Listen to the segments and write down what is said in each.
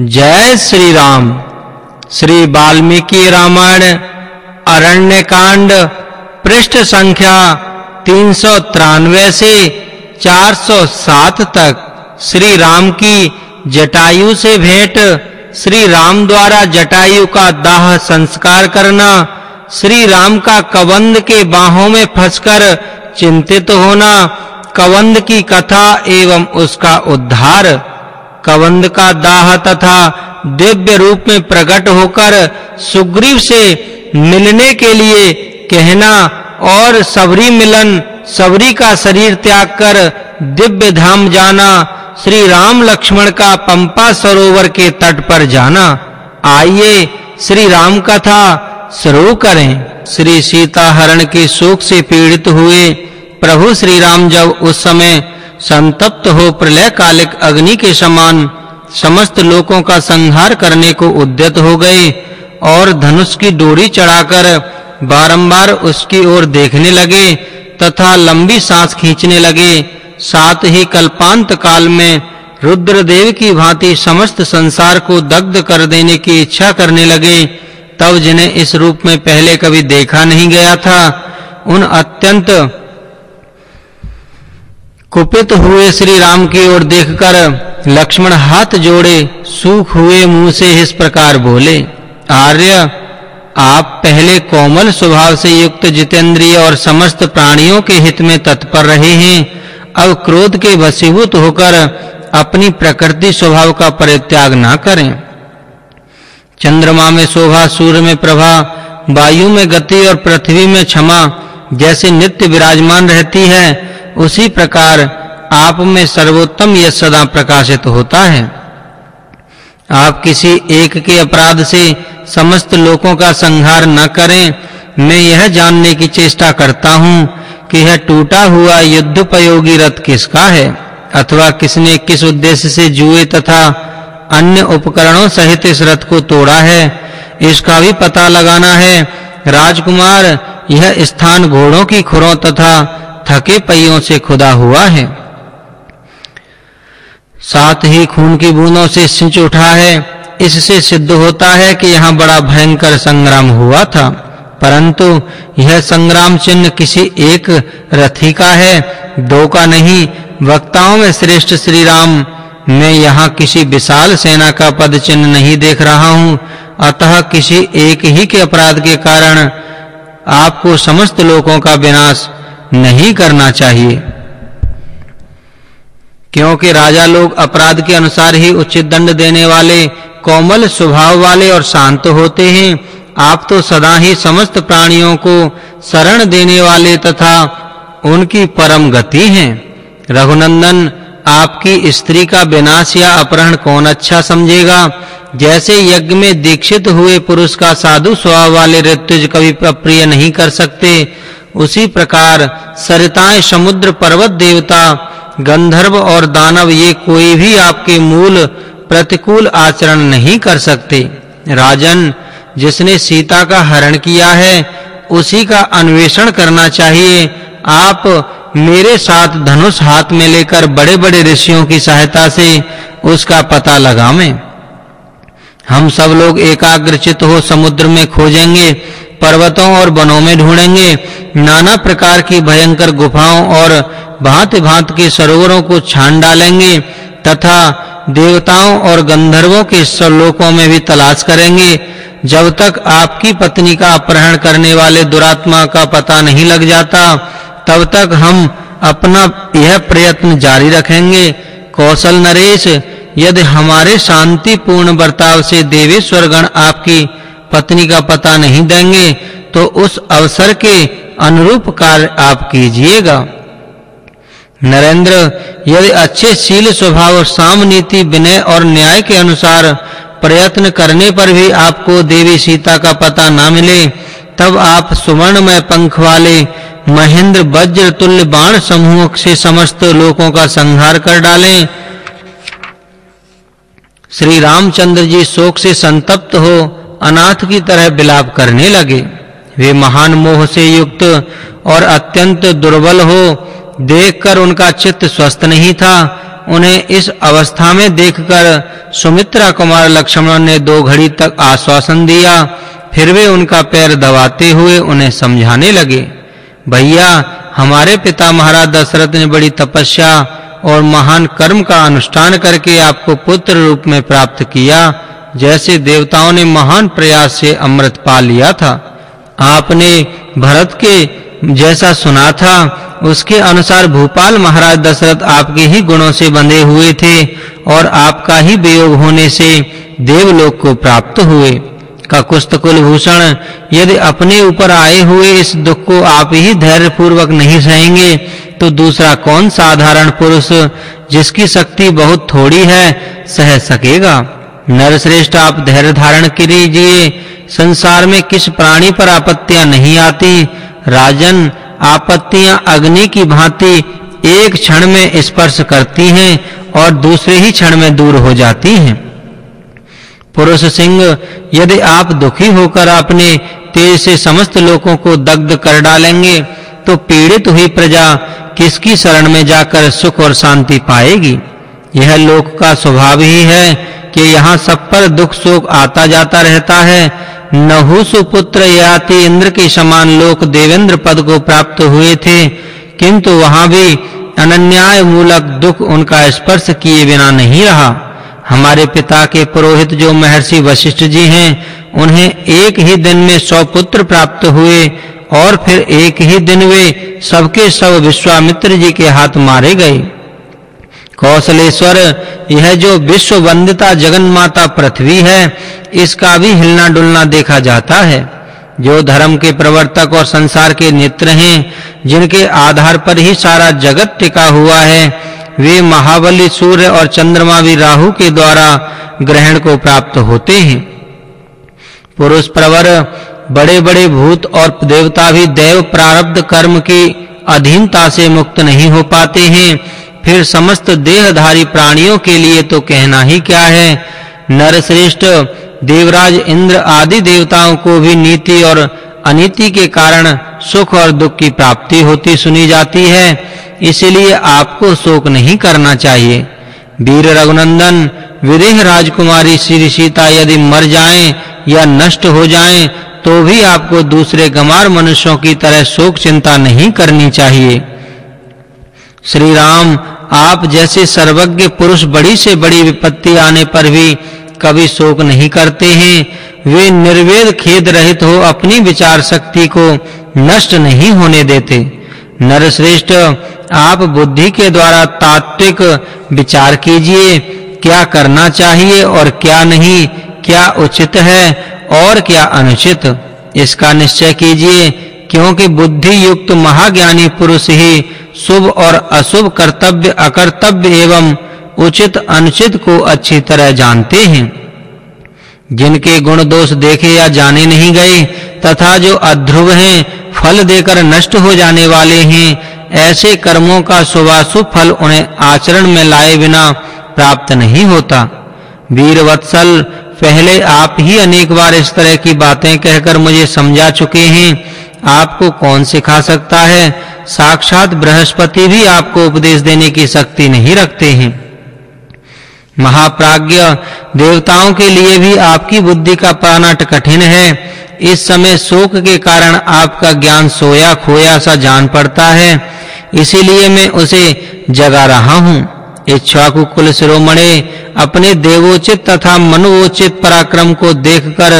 जय श्री राम श्री वाल्मीकि रामायण अरण्य कांड पृष्ठ संख्या 393 से 407 तक। श्री राम की जटायु से भेंट श्री राम द्वारा जटायु का दाह संस्कार करना श्री राम का कवंद के बाहों में फंसकर चिंतित होना, कवंद की कथा एवं उसका उद्धार। कवंद का दाह तथा दिव्य रूप में प्रकट होकर सुग्रीव से मिलने के लिए कहना और सबरी मिलन, सबरी का शरीर त्याग कर दिव्य धाम जाना, श्री राम लक्ष्मण का पंपा सरोवर के तट पर जाना। आइए श्री राम कथा शुरू करें। श्री सीता हरण के शोक से पीड़ित हुए प्रभु श्री राम जब उस समय संतप्त हो प्रलय कालिक अग्नि के समान समस्त लोकों का संहार करने को उद्यत हो गए और धनुष की डोरी चढ़ाकर बारंबार उसकी ओर देखने लगे तथा लंबी सांस खींचने लगे। साथ ही कल्पांत काल में रुद्रदेव की भांति समस्त संसार को दग्ध कर देने की इच्छा करने लगे, तब जिन्हें इस रूप में पहले कभी देखा नहीं गया था, उन अत्यंत कुपित हुए श्री राम की ओर देखकर लक्ष्मण हाथ जोड़े, सूख हुए मुँह से इस प्रकार बोले, आर्य, आप पहले कोमल स्वभाव से युक्त जितेंद्रिय और समस्त प्राणियों के हित में तत्पर रहे हैं, अब क्रोध के वशीभूत होकर अपनी प्रकृति स्वभाव का परित्याग ना करें। चंद्रमा में शोभा, सूर्य में प्रभा, वायु में गति और पृथ्वी में क्षमा जैसे नित्य विराजमान रहती है उसी प्रकार आप में सर्वोत्तम यश सदा प्रकाशित होता है। आप किसी एक के अपराध से समस्त लोगों का संहार न करें। मैं यह जानने की चेष्टा करता हूँ कि यह टूटा हुआ युद्धोपयोगी रथ किसका है? अथवा किसने किस उद्देश्य से जुए तथा अन्य उपकरणों सहित इस रथ को तोड़ा है? इसका भी पता लगाना है। राजकुमार, यह स्थान घोड़ों की खुरों तथा थके पहियों से खुदा हुआ है। साथ ही खून की बूंदों से सिंच उठा है। इससे सिद्ध होता है कि यहाँ बड़ा भयंकर संग्राम हुआ था। परंतु यह संग्राम चिन्ह किसी एक रथी का है, दो का नहीं। वक्ताओं में श्रेष्ठ श्री राम मैं यहाँ किसी विशाल सेना का पद चिन्ह नहीं देख रहा हूँ। अतः किसी एक ही के अपराध के कारण आपको समस्त लोगों का विनाश नहीं करना चाहिए। क्योंकि राजा लोग अपराध के अनुसार ही उचित दंड देने वाले, कोमल स्वभाव वाले और शांत होते हैं। आप तो सदा ही समस्त प्राणियों को शरण देने वाले तथा उनकी परम गति हैं। रघुनंदन, आपकी स्त्री का विनाश या अपहरण कौन अच्छा समझेगा? जैसे यज्ञ में दीक्षित हुए पुरुष का साधु स्वभाव वाले ऋतुज कभी प्रिय नहीं कर सकते। उसी प्रकार सरिताएँ समुद्र पर्वत देवता, गंधर्व और दानव ये कोई भी आपके मूल प्रतिकूल आचरण नहीं कर सकते। राजन, जिसने सीता का हरण किया है, उसी का अन्वेषण करना चाहिए। आप मेरे साथ धनुष हाथ में लेकर बड़े-बड़े ऋषियों की सहायता से उसका पता लगावें। हम सब लोग एकाग्रचित हो समुद्र में खोजेंगे, पर्वतों और वनों में ढूंढेंगे। नाना प्रकार की भयंकर गुफाओं और भांति-भांति के सरोवरों को छान डालेंगे तथा देवताओं और गंधर्वों के सलोकों में भी तलाश करेंगे। जब तक आपकी पत्नी का अपहरण करने वाले दुरात्मा का पता नहीं लग जाता, तब तक हम अपना यह प्रयत्न जारी रखेंगे। कौशल नरेश यदि हमारे शांतिपूर्ण बर्ताव से देवेश्वर गण आपकी पत्नी का पता नहीं देंगे तो उस अवसर के अनुरूप कार्य आप कीजिएगा। नरेंद्र, यदि अच्छे शील स्वभाव और साम नीति, विनय और न्याय के अनुसार प्रयत्न करने पर भी आपको देवी सीता का पता ना मिले, तब आप सुवर्णमय पंख वाले महेंद्र, वज्र तुल्य बाण समूह से समस्त लोगों का संहार कर डालें। श्री रामचंद्र जी शोक से संतप्त हो अनाथ की तरह विलाप करने लगे। वे महान मोह से युक्त और अत्यंत दुर्बल हो, देखकर उनका चित्त स्वस्थ नहीं था। उन्हें इस अवस्था में देखकर सुमित्रा कुमार लक्ष्मण ने दो घड़ी तक आश्वासन दिया। फिर वे उनका पैर दबाते हुए उन्हें समझाने लगे, भैया, हमारे पिता महाराज दशरथ ने बड़ी तपस्या और महान कर्म का अनुष्ठान करके आपको पुत्र रूप में प्राप्त किया, जैसे देवताओं ने महान प्रयास से अमृत पा लिया था। आपने भरत के जैसा सुना था, उसके अनुसार भूपाल महाराज दशरथ आपके ही गुणों से बंधे हुए थे और आपका ही वियोग होने से देवलोक को प्राप्त हुए। ककुस्त कुलभूषण, यदि अपने ऊपर आए हुए इस दुख को आप ही धैर्य पूर्वक नहीं सहेंगे तो दूसरा कौन साधारण पुरुष जिसकी शक्ति बहुत थोड़ी है, सह सकेगा? नरश्रेष्ठ, आप धैर्य धारण कीजिए। संसार में किस प्राणी पर आपत्तियाँ नहीं आती? राजन, आपत्तियाँ अग्नि की भांति एक क्षण में स्पर्श करती हैं और दूसरे ही क्षण में दूर हो जाती हैं। पुरुष सिंह, यदि आप दुखी होकर अपने तेज से समस्त लोगों को दग्ध कर डालेंगे तो पीड़ित हुई प्रजा किसकी शरण में जाकर सुख और शांति पाएगी? यह लोक का स्वभाव ही है कि यहाँ सब पर दुख शोक आता जाता रहता है। नहुसु पुत्र याति इंद्र के समान लोक देवेंद्र पद को प्राप्त हुए थे, किंतु वहाँ भी अनन्याय मूलक दुख उनका स्पर्श किए बिना नहीं रहा। हमारे पिता के पुरोहित जो महर्षि वशिष्ठ जी हैं, उन्हें एक ही दिन में सौ पुत्र प्राप्त हुए और फिर एक ही दिन वे सबके सब विश्वामित्र जी के हाथ मारे गए। कौशलेश्वर, यह जो विश्व वंदिता जगन माता पृथ्वी है, इसका भी हिलना डुलना देखा जाता है। जो धर्म के प्रवर्तक और संसार के नेत्र हैं, जिनके आधार पर ही सारा जगत टिका हुआ है, वे महाबली सूर्य और चंद्रमा भी राहु के द्वारा ग्रहण को प्राप्त होते हैं। पुरुष प्रवर बड़े-बड़े भूत और देवता भी देव प्रारब्ध कर्म की अधीनता से मुक्त नहीं हो पाते हैं। फिर समस्त देहधारी प्राणियों के लिए तो कहना ही क्या है? नरश्रेष्ठ देवराज इंद्र आदि देवताओं को भी नीति और अनीति के कारण सुख और दुख की प्राप्ति होती सुनी जाती है। इसलिए आपको शोक नहीं करना चाहिए। वीर रघुनंदन, विदेह राजकुमारी श्री सीता यदि मर जाएँ या नष्ट हो जाएँ तो भी आपको दूसरे गमार मनुष्यों की तरह शोक चिंता नहीं करनी चाहिए। श्री राम आप जैसे सर्वज्ञ पुरुष बड़ी से बड़ी विपत्ति आने पर भी कभी शोक नहीं करते हैं। वे निर्वेद खेद रहित हो अपनी विचार शक्ति को नष्ट नहीं होने देते। नरश्रेष्ठ, आप बुद्धि के द्वारा तात्विक विचार कीजिए, क्या करना चाहिए और क्या नहीं क्या उचित है और क्या अनुचित? इसका निश्चय कीजिए, क्योंकि बुद्धि युक्त महाज्ञानी पुरुष ही शुभ और अशुभ कर्तव्य, अकर्तव्य एवं उचित अनुचित को अच्छी तरह जानते हैं। जिनके गुण दोष देखे या जाने नहीं गए, तथा जो अध्रुव हैं, फल देकर नष्ट हो जाने वाले हैं, ऐसे कर्मों का शुभाशुभ फल उन्हें आचरण में लाए बिना प्राप्त नहीं होता। वीर वत्सल पहले आप ही अनेक बार इस तरह की बातें कहकर मुझे समझा चुके हैं। आपको कौन सिखा सकता है? साक्षात बृहस्पति भी आपको उपदेश देने की शक्ति नहीं रखते हैं। महाप्राज्ञ, देवताओं के लिए भी आपकी बुद्धि का पाना कठिन है। इस समय शोक के कारण आपका ज्ञान सोया खोया सा जान पड़ता है। इसीलिए मैं उसे जगा रहा हूँ। इच्छाकु कुल शिरोमणि अपने देवोचित तथा मनोचित पराक्रम को देखकर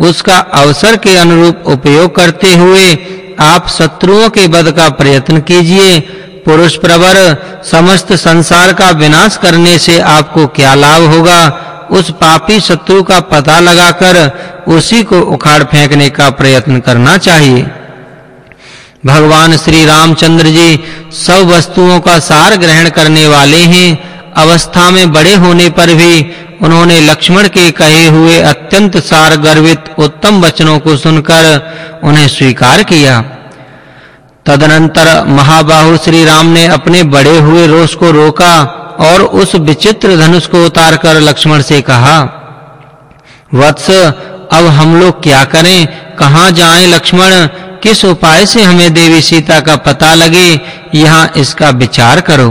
उसका अवसर के अनुरूप उपयोग करते हुए आप शत्रुओं के वध का प्रयत्न कीजिए। पुरुष प्रवर, समस्त संसार का विनाश करने से आपको क्या लाभ होगा? उस पापी शत्रु का पता लगाकर उसी को उखाड़ फेंकने का प्रयत्न करना चाहिए। भगवान श्री रामचंद्र जी सब वस्तुओं का सार ग्रहण करने वाले हैं। अवस्था में बड़े होने पर भी उन्होंने लक्ष्मण के कहे हुए अत्यंत सार गर्वित उत्तम वचनों को सुनकर उन्हें स्वीकार किया। तदनंतर महाबाहु श्री राम ने अपने बड़े हुए रोष को रोका और उस विचित्र धनुष को उतारकर लक्ष्मण से कहा, वत्स, अब हम लोग क्या करें? कहाँ जाएँ लक्ष्मण? किस उपाय से हमें देवी सीता का पता लगे, यहाँ इसका विचार करो।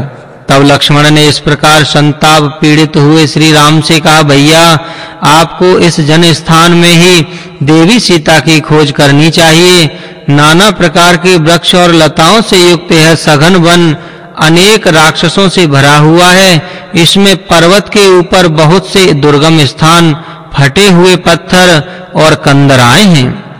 तब लक्ष्मण ने इस प्रकार संताप पीड़ित हुए श्री राम से कहा, भैया, आपको इस जन स्थान में ही देवी सीता की खोज करनी चाहिए। नाना प्रकार के वृक्ष और लताओं से युक्त यह सघन वन अनेक राक्षसों से भरा हुआ है। इसमें पर्वत के ऊपर बहुत से दुर्गम स्थान, फटे हुए पत्थर और कंदराएँ हैं।